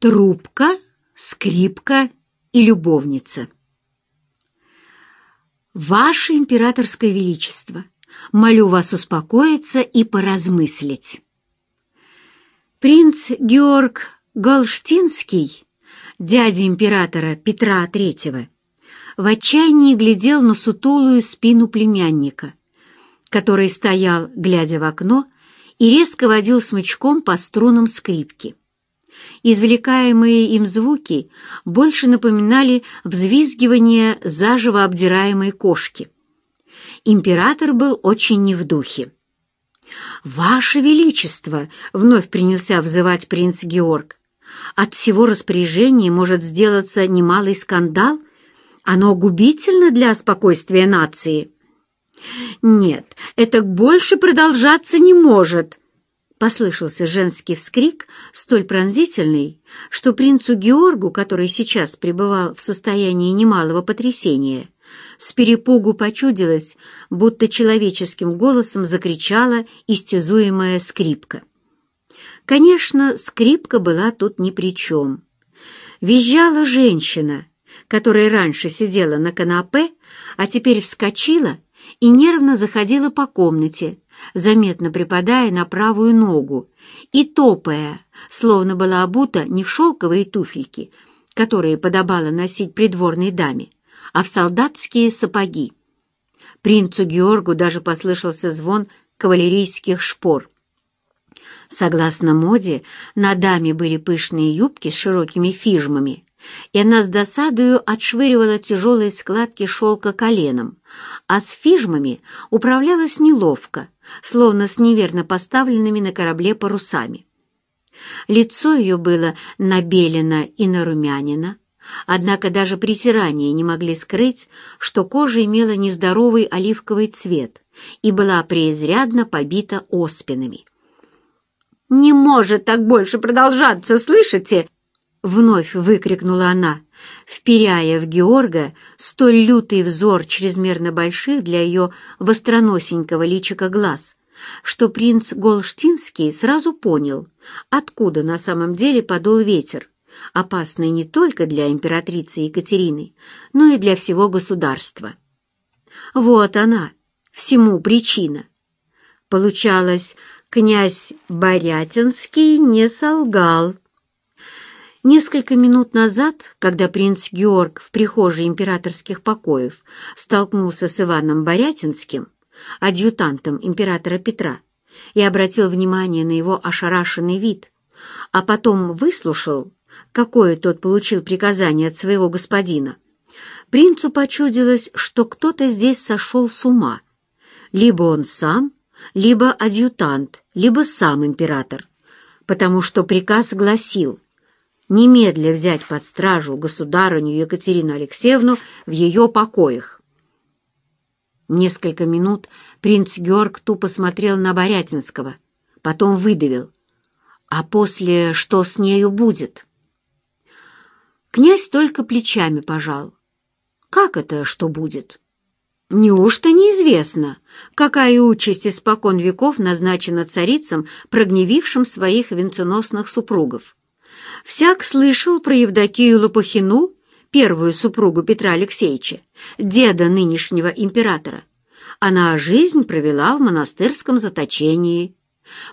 Трубка, скрипка и любовница. Ваше императорское величество, молю вас успокоиться и поразмыслить. Принц Георг Голштинский, дядя императора Петра III, в отчаянии глядел на сутулую спину племянника, который стоял, глядя в окно, и резко водил смычком по струнам скрипки. Извлекаемые им звуки больше напоминали взвизгивание заживо обдираемой кошки. Император был очень не в духе. «Ваше Величество!» — вновь принялся взывать принц Георг. «От всего распоряжения может сделаться немалый скандал. Оно губительно для спокойствия нации». «Нет, это больше продолжаться не может!» Послышался женский вскрик, столь пронзительный, что принцу Георгу, который сейчас пребывал в состоянии немалого потрясения, с перепугу почудилось, будто человеческим голосом закричала истязуемая скрипка. Конечно, скрипка была тут ни при чем. Визжала женщина, которая раньше сидела на канапе, а теперь вскочила и нервно заходила по комнате, заметно припадая на правую ногу и топая, словно была обута не в шелковые туфельки, которые подобало носить придворной даме, а в солдатские сапоги. Принцу Георгу даже послышался звон кавалерийских шпор. Согласно моде, на даме были пышные юбки с широкими фижмами, и она с досадою отшвыривала тяжелые складки шелка коленом, а с фижмами управлялась неловко, словно с неверно поставленными на корабле парусами. Лицо ее было набелено и нарумянено, однако даже притирания не могли скрыть, что кожа имела нездоровый оливковый цвет и была преизрядно побита оспинами. «Не может так больше продолжаться, слышите?» — вновь выкрикнула она, вперяя в Георга столь лютый взор чрезмерно больших для ее востроносенького личика глаз, что принц Голштинский сразу понял, откуда на самом деле подул ветер, опасный не только для императрицы Екатерины, но и для всего государства. Вот она, всему причина. Получалось, князь Борятинский не солгал. Несколько минут назад, когда принц Георг в прихожей императорских покоев столкнулся с Иваном Борятинским, адъютантом императора Петра, и обратил внимание на его ошарашенный вид, а потом выслушал, какое тот получил приказание от своего господина, принцу почудилось, что кто-то здесь сошел с ума. Либо он сам, либо адъютант, либо сам император, потому что приказ гласил немедля взять под стражу государыню Екатерину Алексеевну в ее покоях. Несколько минут принц Георг тупо смотрел на Борятинского, потом выдавил. А после что с нею будет? Князь только плечами пожал. Как это, что будет? Неужто неизвестно, какая участь испокон веков назначена царицам, прогневившим своих венценосных супругов? Всяк слышал про Евдокию Лопухину, первую супругу Петра Алексеевича, деда нынешнего императора. Она жизнь провела в монастырском заточении.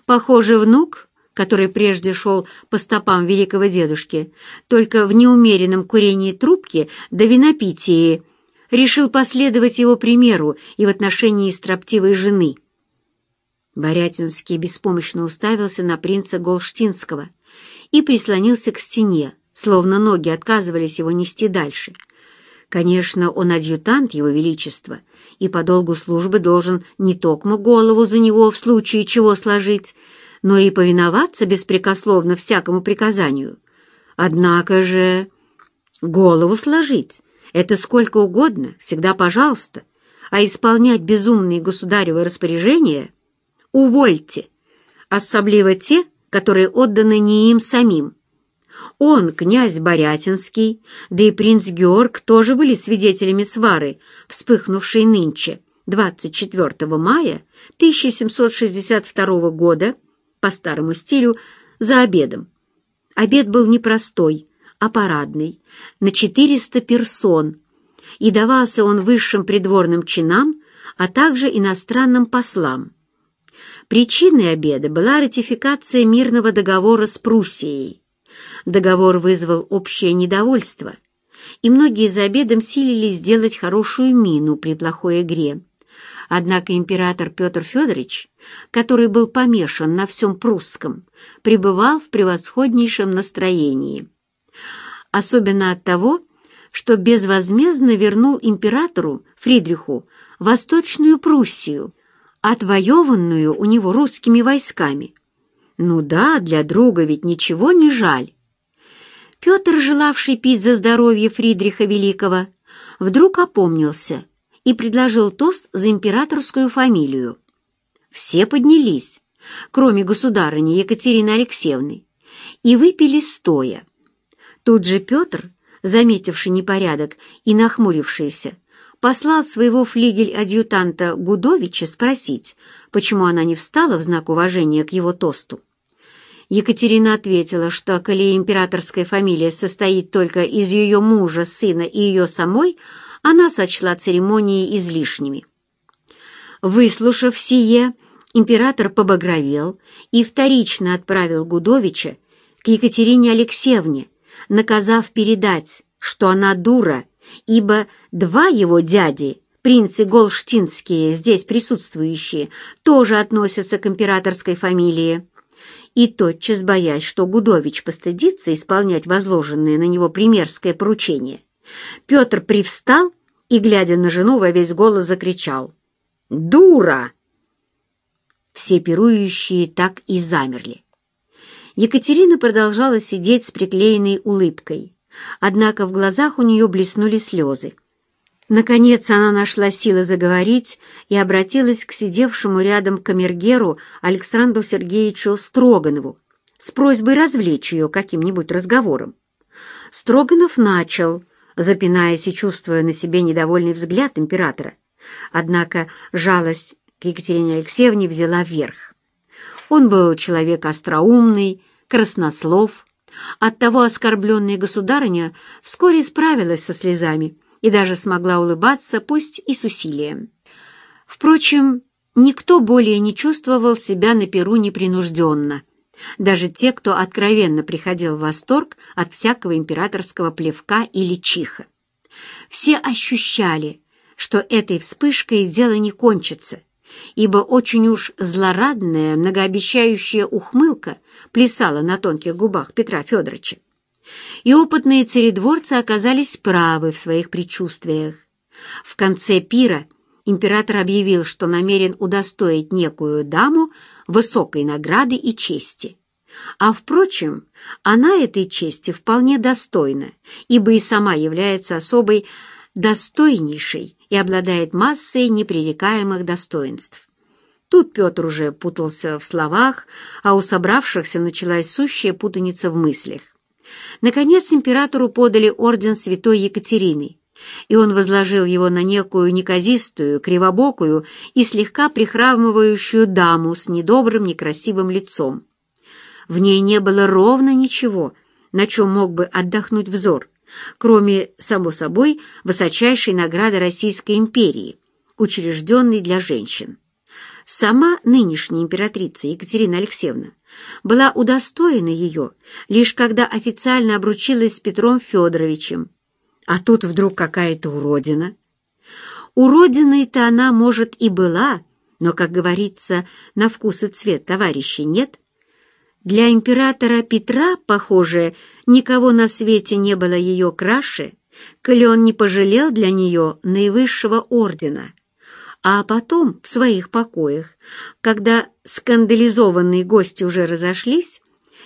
Похоже, внук, который прежде шел по стопам великого дедушки, только в неумеренном курении трубки да винопитии, решил последовать его примеру и в отношении строптивой жены. Борятинский беспомощно уставился на принца Голштинского и прислонился к стене, словно ноги отказывались его нести дальше. Конечно, он адъютант его величества, и по долгу службы должен не токмо голову за него в случае чего сложить, но и повиноваться беспрекословно всякому приказанию. Однако же голову сложить — это сколько угодно, всегда пожалуйста, а исполнять безумные государевы распоряжения — увольте, особливо те, которые отданы не им самим. Он, князь Борятинский, да и принц Георг тоже были свидетелями свары, вспыхнувшей нынче, 24 мая 1762 года, по старому стилю, за обедом. Обед был не простой, а парадный, на 400 персон, и давался он высшим придворным чинам, а также иностранным послам. Причиной обеда была ратификация мирного договора с Пруссией. Договор вызвал общее недовольство, и многие за обедом силились сделать хорошую мину при плохой игре. Однако император Петр Федорович, который был помешан на всем прусском, пребывал в превосходнейшем настроении. Особенно от того, что безвозмездно вернул императору Фридриху Восточную Пруссию, отвоеванную у него русскими войсками. Ну да, для друга ведь ничего не жаль. Петр, желавший пить за здоровье Фридриха Великого, вдруг опомнился и предложил тост за императорскую фамилию. Все поднялись, кроме государыни Екатерины Алексеевны, и выпили стоя. Тут же Петр, заметивший непорядок и нахмурившийся, послал своего флигель-адъютанта Гудовича спросить, почему она не встала в знак уважения к его тосту. Екатерина ответила, что, коли императорская фамилия состоит только из ее мужа, сына и ее самой, она сочла церемонии излишними. Выслушав сие, император побагровел и вторично отправил Гудовича к Екатерине Алексеевне, наказав передать, что она дура, ибо два его дяди, принцы Голштинские, здесь присутствующие, тоже относятся к императорской фамилии и тотчас, боясь, что Гудович постыдится исполнять возложенное на него примерское поручение, Петр привстал и, глядя на жену, во весь голос закричал «Дура!». Все пирующие так и замерли. Екатерина продолжала сидеть с приклеенной улыбкой, однако в глазах у нее блеснули слезы. Наконец она нашла силы заговорить и обратилась к сидевшему рядом камергеру Александру Сергеевичу Строганову с просьбой развлечь ее каким-нибудь разговором. Строганов начал, запинаясь и чувствуя на себе недовольный взгляд императора. Однако жалость к Екатерине Алексеевне взяла вверх. Он был человек остроумный, краснослов. Оттого оскорбленная государыня вскоре справилась со слезами и даже смогла улыбаться, пусть и с усилием. Впрочем, никто более не чувствовал себя на Перу непринужденно, даже те, кто откровенно приходил в восторг от всякого императорского плевка или чиха. Все ощущали, что этой вспышкой дело не кончится, ибо очень уж злорадная, многообещающая ухмылка плясала на тонких губах Петра Федоровича. И опытные царедворцы оказались правы в своих предчувствиях. В конце пира император объявил, что намерен удостоить некую даму высокой награды и чести. А, впрочем, она этой чести вполне достойна, ибо и сама является особой достойнейшей и обладает массой непререкаемых достоинств. Тут Петр уже путался в словах, а у собравшихся началась сущая путаница в мыслях. Наконец императору подали орден святой Екатерины, и он возложил его на некую неказистую, кривобокую и слегка прихрамывающую даму с недобрым, некрасивым лицом. В ней не было ровно ничего, на чем мог бы отдохнуть взор, кроме, само собой, высочайшей награды Российской империи, учрежденной для женщин. Сама нынешняя императрица Екатерина Алексеевна была удостоена ее, лишь когда официально обручилась с Петром Федоровичем. А тут вдруг какая-то уродина. Уродиной-то она, может, и была, но, как говорится, на вкус и цвет товарищей нет. Для императора Петра, похоже, никого на свете не было ее краше, коли он не пожалел для нее наивысшего ордена — а потом в своих покоях, когда скандализованные гости уже разошлись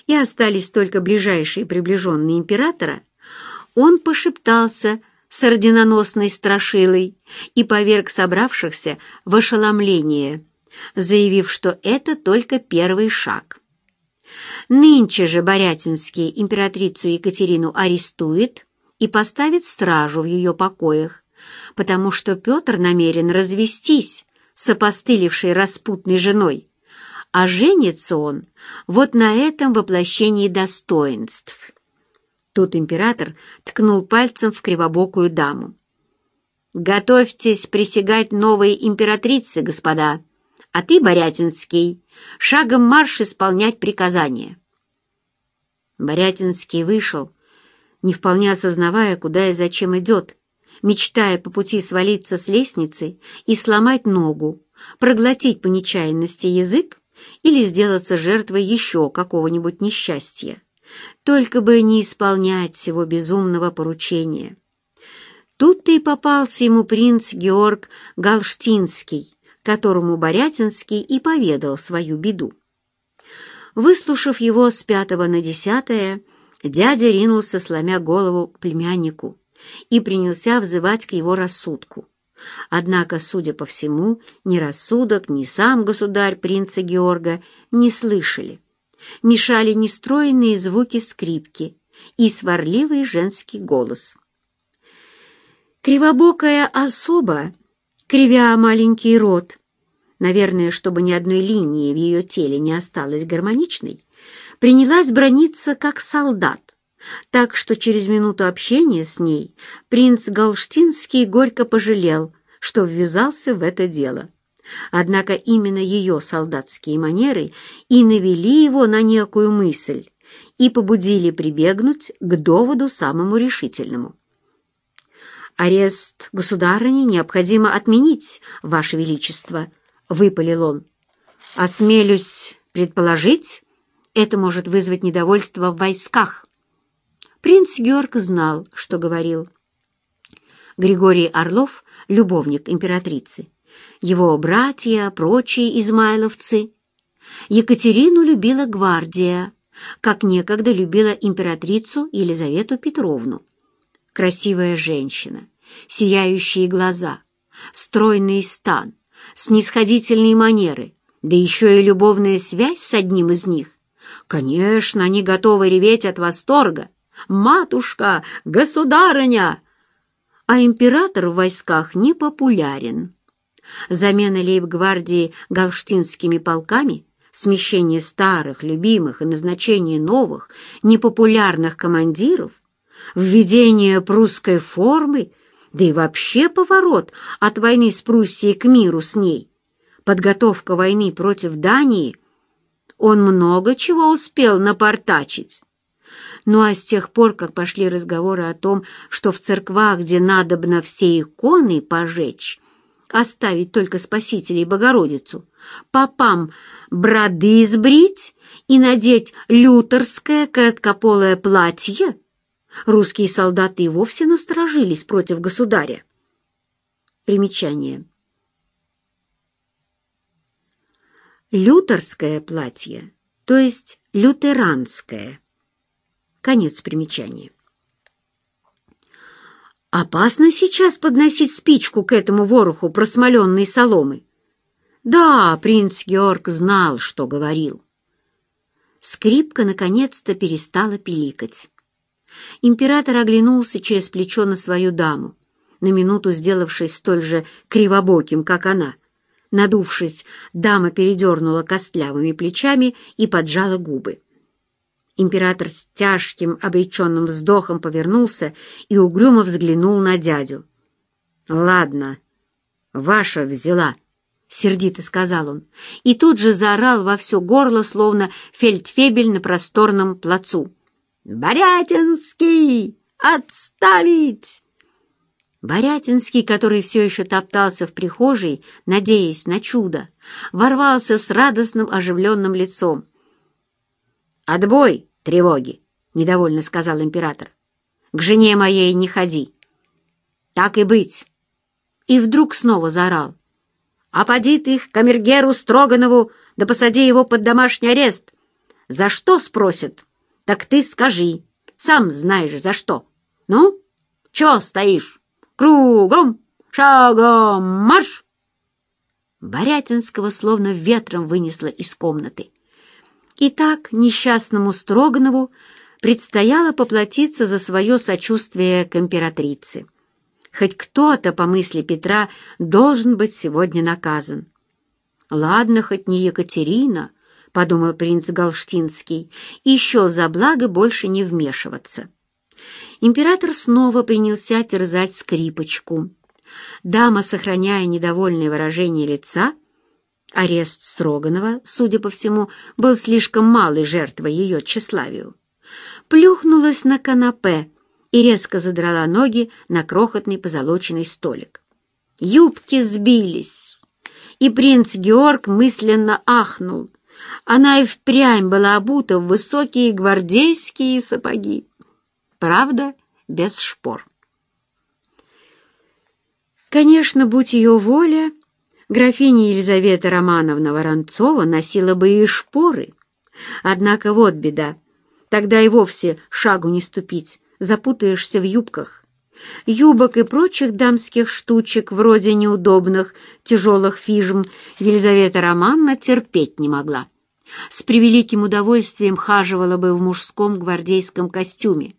и остались только ближайшие приближенные императора, он пошептался с орденоносной страшилой и поверг собравшихся в ошеломление, заявив, что это только первый шаг. Нынче же Борятинский императрицу Екатерину арестует и поставит стражу в ее покоях, потому что Петр намерен развестись с опостылевшей распутной женой, а женится он вот на этом воплощении достоинств. Тут император ткнул пальцем в кривобокую даму. «Готовьтесь присягать новой императрице, господа, а ты, Борятинский, шагом марш исполнять приказания». Борятинский вышел, не вполне осознавая, куда и зачем идет, мечтая по пути свалиться с лестницы и сломать ногу, проглотить по нечаянности язык или сделаться жертвой еще какого-нибудь несчастья. Только бы не исполнять всего безумного поручения. Тут-то и попался ему принц Георг Галштинский, которому Борятинский и поведал свою беду. Выслушав его с пятого на десятое, дядя ринулся, сломя голову к племяннику, и принялся взывать к его рассудку. Однако, судя по всему, ни рассудок, ни сам государь принца Георга не слышали. Мешали нестроенные звуки скрипки и сварливый женский голос. Кривобокая особа, кривя маленький рот, наверное, чтобы ни одной линии в ее теле не осталось гармоничной, принялась брониться как солдат, так что через минуту общения с ней принц Галштинский горько пожалел, что ввязался в это дело. Однако именно ее солдатские манеры и навели его на некую мысль и побудили прибегнуть к доводу самому решительному. «Арест государыни необходимо отменить, Ваше Величество», — выпалил он. «Осмелюсь предположить, это может вызвать недовольство в войсках». Принц Георг знал, что говорил. Григорий Орлов, любовник императрицы, его братья, прочие измайловцы. Екатерину любила гвардия, как некогда любила императрицу Елизавету Петровну. Красивая женщина, сияющие глаза, стройный стан, снисходительные манеры, да еще и любовная связь с одним из них. Конечно, они готовы реветь от восторга, матушка, государыня!» А император в войсках не популярен. Замена лейб-гвардии галштинскими полками, смещение старых, любимых и назначение новых, непопулярных командиров, введение прусской формы, да и вообще поворот от войны с Пруссией к миру с ней, подготовка войны против Дании, он много чего успел напортачить. Ну а с тех пор, как пошли разговоры о том, что в церквах, где надобно все иконы пожечь, оставить только Спасителя и Богородицу, попам броды сбрить и надеть лютерское короткополое платье, русские солдаты и вовсе насторожились против государя. Примечание. Лютерское платье, то есть лютеранское. Конец примечания. Опасно сейчас подносить спичку к этому вороху просмоленной соломы. Да, принц Георг знал, что говорил. Скрипка наконец-то перестала пиликать. Император оглянулся через плечо на свою даму, на минуту сделавшись столь же кривобоким, как она. Надувшись, дама передернула костлявыми плечами и поджала губы. Император с тяжким обреченным вздохом повернулся и угрюмо взглянул на дядю. «Ладно, ваша взяла», — сердито сказал он, и тут же заорал во все горло, словно фельдфебель на просторном плацу. «Борятинский! Отставить!» Борятинский, который все еще топтался в прихожей, надеясь на чудо, ворвался с радостным оживленным лицом. «Отбой!» тревоги, — недовольно сказал император. — К жене моей не ходи. — Так и быть. И вдруг снова заорал. — А поди ты к камергеру Строганову, да посади его под домашний арест. За что спросят? Так ты скажи. Сам знаешь, за что. Ну, чё стоишь? Кругом, шагом, марш! Борятинского словно ветром вынесло из комнаты. И так несчастному Строганову предстояло поплатиться за свое сочувствие к императрице. Хоть кто-то, по мысли Петра, должен быть сегодня наказан. Ладно, хоть не Екатерина, — подумал принц Галштинский, — еще за благо больше не вмешиваться. Император снова принялся терзать скрипочку. Дама, сохраняя недовольное выражение лица, арест Строганова, судя по всему, был слишком малой жертвой ее тщеславию, плюхнулась на канапе и резко задрала ноги на крохотный позолоченный столик. Юбки сбились, и принц Георг мысленно ахнул. Она и впрямь была обута в высокие гвардейские сапоги. Правда, без шпор. Конечно, будь ее воля, графиня Елизавета Романовна Воронцова носила бы и шпоры. Однако вот беда. Тогда и вовсе шагу не ступить, запутаешься в юбках. Юбок и прочих дамских штучек, вроде неудобных, тяжелых фижм, Елизавета Романовна терпеть не могла. С превеликим удовольствием хаживала бы в мужском гвардейском костюме.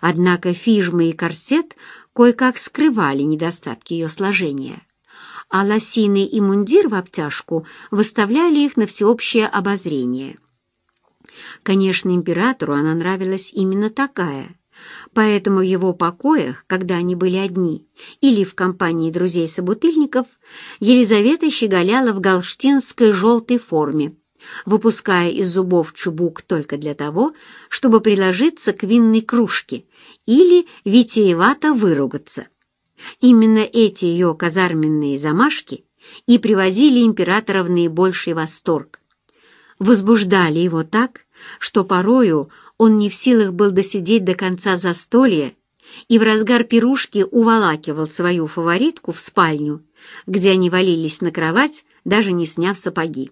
Однако фижмы и корсет кое-как скрывали недостатки ее сложения, а лосины и мундир в обтяжку выставляли их на всеобщее обозрение. Конечно, императору она нравилась именно такая, поэтому в его покоях, когда они были одни, или в компании друзей-собутыльников, Елизавета щеголяла в галштинской желтой форме, выпуская из зубов чубук только для того, чтобы приложиться к винной кружке или витиевато выругаться. Именно эти ее казарменные замашки и приводили императора в наибольший восторг. Возбуждали его так, что порою он не в силах был досидеть до конца застолья и в разгар пирушки уволакивал свою фаворитку в спальню, где они валились на кровать, даже не сняв сапоги.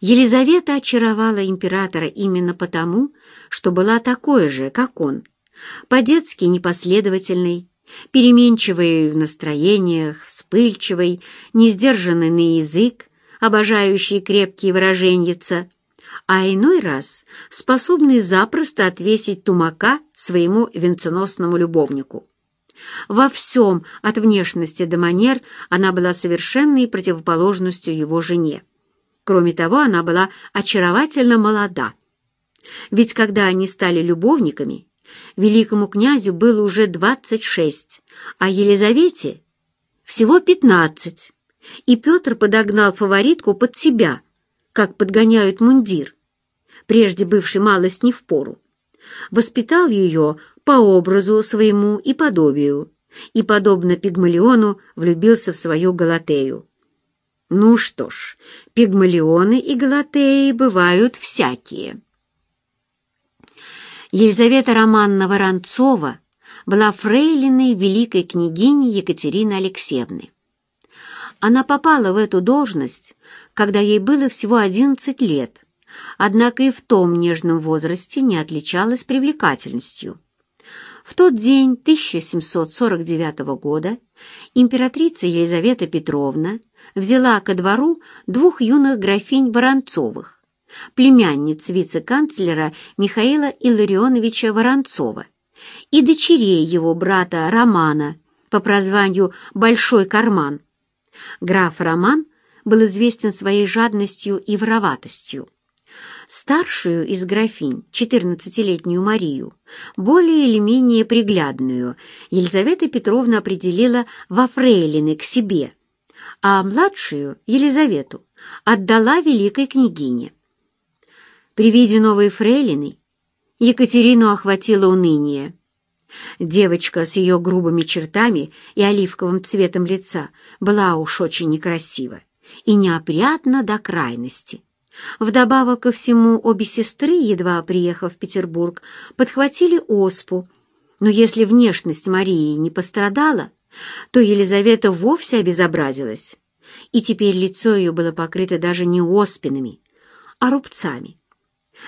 Елизавета очаровала императора именно потому, что была такой же, как он, по-детски непоследовательной, переменчивой в настроениях, вспыльчивой, несдержанной на язык, обожающей крепкие выраженьица, а иной раз способный запросто отвесить тумака своему венценосному любовнику. Во всем, от внешности до манер, она была совершенной противоположностью его жене. Кроме того, она была очаровательно молода. Ведь когда они стали любовниками, великому князю было уже 26, а Елизавете всего 15, и Петр подогнал фаворитку под себя, как подгоняют мундир, прежде бывший малость не в пору. Воспитал ее по образу своему и подобию, и, подобно Пигмалиону, влюбился в свою Галатею. Ну что ж, пигмалионы и галатеи бывают всякие. Елизавета Романна Воронцова была фрейлиной великой княгини Екатерины Алексеевны. Она попала в эту должность, когда ей было всего 11 лет, однако и в том нежном возрасте не отличалась привлекательностью. В тот день 1749 года императрица Елизавета Петровна взяла ко двору двух юных графинь Воронцовых, племянниц вице-канцлера Михаила Илларионовича Воронцова и дочерей его брата Романа по прозванию «Большой карман». Граф Роман был известен своей жадностью и вороватостью. Старшую из графинь, четырнадцатилетнюю Марию, более или менее приглядную, Елизавета Петровна определила во фрейлины к себе – а младшую, Елизавету, отдала великой княгине. При виде новой фрейлины Екатерину охватило уныние. Девочка с ее грубыми чертами и оливковым цветом лица была уж очень некрасива и неопрятна до крайности. Вдобавок ко всему, обе сестры, едва приехав в Петербург, подхватили оспу, но если внешность Марии не пострадала, то Елизавета вовсе обезобразилась, и теперь лицо ее было покрыто даже не оспинами, а рубцами.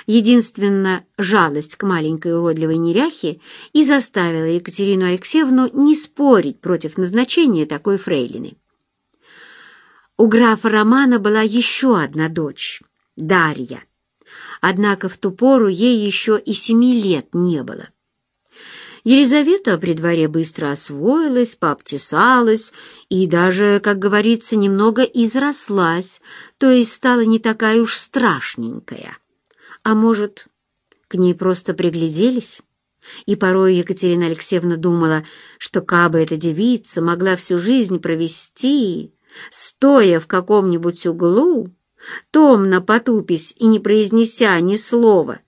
Единственная жалость к маленькой уродливой неряхе и заставила Екатерину Алексеевну не спорить против назначения такой фрейлины. У графа Романа была еще одна дочь, Дарья. Однако в ту пору ей еще и семи лет не было. Елизавета при дворе быстро освоилась, пообтесалась и даже, как говорится, немного изрослась, то есть стала не такая уж страшненькая. А может, к ней просто пригляделись? И порой Екатерина Алексеевна думала, что кабы эта девица могла всю жизнь провести, стоя в каком-нибудь углу, томно потупись и не произнеся ни слова,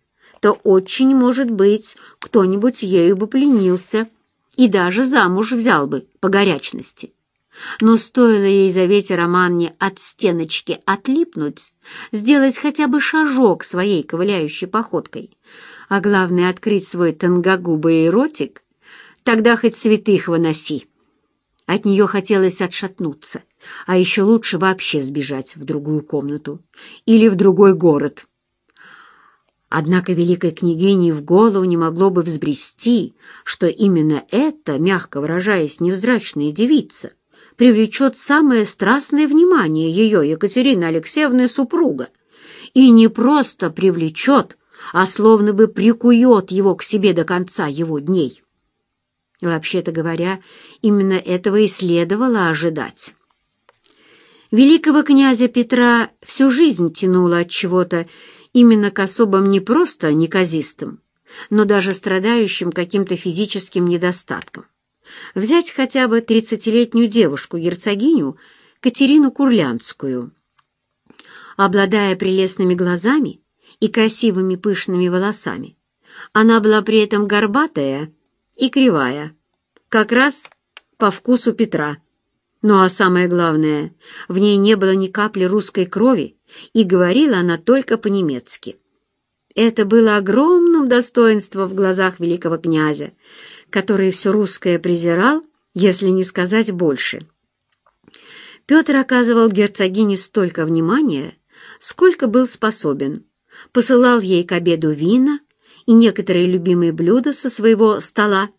то очень, может быть, кто-нибудь ею бы пленился и даже замуж взял бы по горячности. Но стоило ей Елизавете Романне от стеночки отлипнуть, сделать хотя бы шажок своей ковыляющей походкой, а главное — открыть свой тонкогубый ротик, тогда хоть святых выноси. От нее хотелось отшатнуться, а еще лучше вообще сбежать в другую комнату или в другой город. Однако великой княгине в голову не могло бы взбрести, что именно эта, мягко выражаясь, невзрачная девица привлечет самое страстное внимание ее Екатерины Алексеевны супруга, и не просто привлечет, а словно бы прикует его к себе до конца его дней. Вообще-то говоря, именно этого и следовало ожидать. Великого князя Петра всю жизнь тянуло от чего-то именно к особам не просто неказистым, но даже страдающим каким-то физическим недостатком. Взять хотя бы тридцатилетнюю девушку-герцогиню Катерину Курлянскую. Обладая прелестными глазами, и красивыми пышными волосами. Она была при этом горбатая и кривая, как раз по вкусу Петра. Ну а самое главное, в ней не было ни капли русской крови, и говорила она только по-немецки. Это было огромным достоинством в глазах великого князя, который все русское презирал, если не сказать больше. Петр оказывал герцогине столько внимания, сколько был способен, посылал ей к обеду вина и некоторые любимые блюда со своего стола.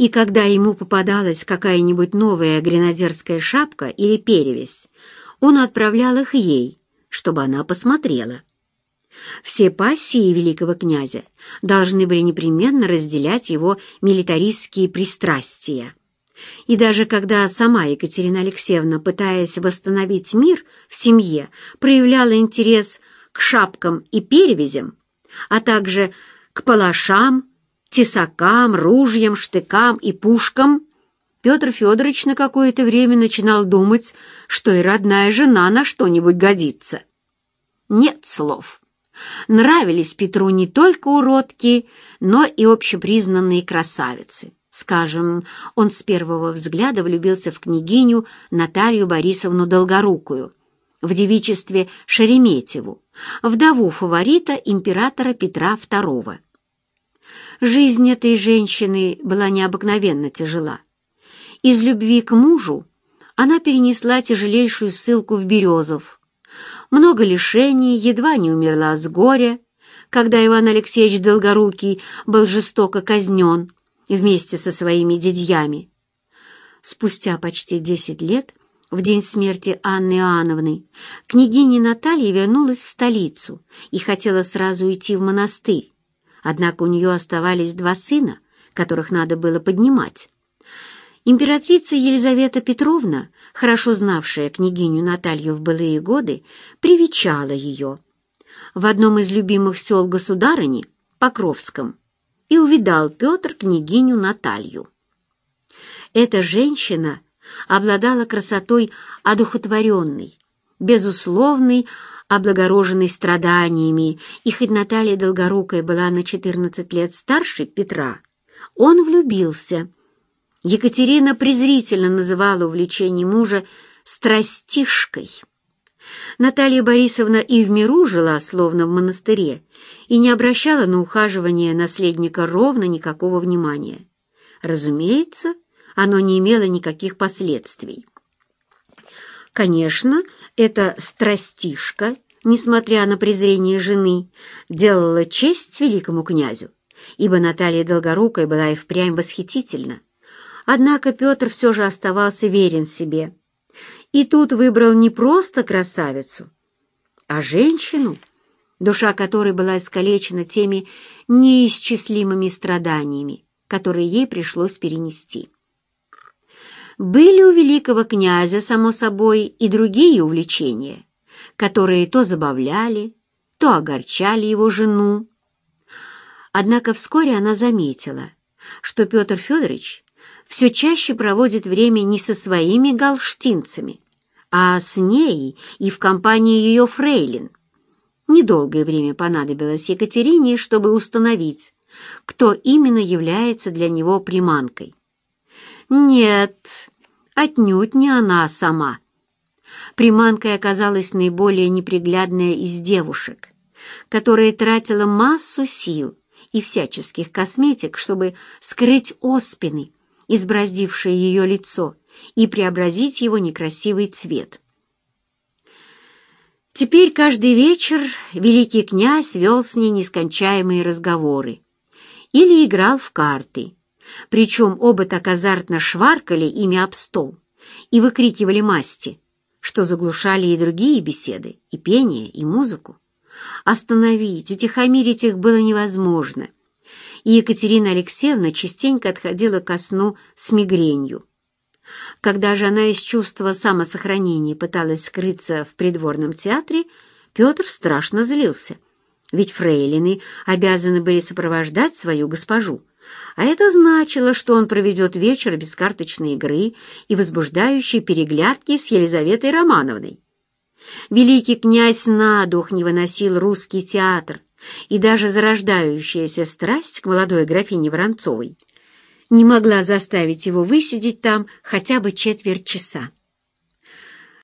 И когда ему попадалась какая-нибудь новая гренадерская шапка или перевесь, он отправлял их ей, чтобы она посмотрела. Все пассии великого князя должны были непременно разделять его милитаристские пристрастия. И даже когда сама Екатерина Алексеевна, пытаясь восстановить мир в семье, проявляла интерес к шапкам и перевязям, а также к палашам, тесакам, ружьям, штыкам и пушкам, Петр Федорович на какое-то время начинал думать, что и родная жена на что-нибудь годится. Нет слов. Нравились Петру не только уродки, но и общепризнанные красавицы. Скажем, он с первого взгляда влюбился в княгиню Наталью Борисовну Долгорукую, в девичестве Шереметьеву, вдову фаворита императора Петра II. Жизнь этой женщины была необыкновенно тяжела. Из любви к мужу она перенесла тяжелейшую ссылку в Березов. Много лишений, едва не умерла с горя, когда Иван Алексеевич Долгорукий был жестоко казнен вместе со своими дядьями. Спустя почти десять лет в день смерти Анны Иоанновны княгиня Наталья вернулась в столицу и хотела сразу уйти в монастырь. Однако у нее оставались два сына, которых надо было поднимать. Императрица Елизавета Петровна, хорошо знавшая княгиню Наталью в былые годы, привечала ее. В одном из любимых сел государыни, Покровском, и увидал Петр княгиню Наталью. Эта женщина обладала красотой одухотворенной, безусловной, облагороженной страданиями, и хоть Наталья Долгорукая была на 14 лет старше Петра, он влюбился. Екатерина презрительно называла увлечение мужа «страстишкой». Наталья Борисовна и в миру жила, словно в монастыре, и не обращала на ухаживание наследника ровно никакого внимания. Разумеется, оно не имело никаких последствий. Конечно, эта страстишка, несмотря на презрение жены, делала честь великому князю, ибо Наталья Долгорукая была и впрямь восхитительна. Однако Петр все же оставался верен себе. И тут выбрал не просто красавицу, а женщину, душа которой была искалечена теми неисчислимыми страданиями, который ей пришлось перенести. Были у великого князя, само собой, и другие увлечения, которые то забавляли, то огорчали его жену. Однако вскоре она заметила, что Петр Федорович все чаще проводит время не со своими галштинцами, а с ней и в компании ее фрейлин. Недолгое время понадобилось Екатерине, чтобы установить, кто именно является для него приманкой. Нет, отнюдь не она сама. Приманкой оказалась наиболее неприглядная из девушек, которая тратила массу сил и всяческих косметик, чтобы скрыть оспины, избраздившие ее лицо, и преобразить его некрасивый цвет. Теперь каждый вечер великий князь вел с ней нескончаемые разговоры или играл в карты, причем оба так азартно шваркали ими об стол и выкрикивали масти, что заглушали и другие беседы, и пение, и музыку. Остановить, утихомирить их было невозможно, и Екатерина Алексеевна частенько отходила ко сну с мигренью. Когда же она из чувства самосохранения пыталась скрыться в придворном театре, Петр страшно злился, ведь фрейлины обязаны были сопровождать свою госпожу, а это значило, что он проведет вечер без карточной игры и возбуждающей переглядки с Елизаветой Романовной. Великий князь на дух не выносил русский театр, и даже зарождающаяся страсть к молодой графине Воронцовой не могла заставить его высидеть там хотя бы четверть часа.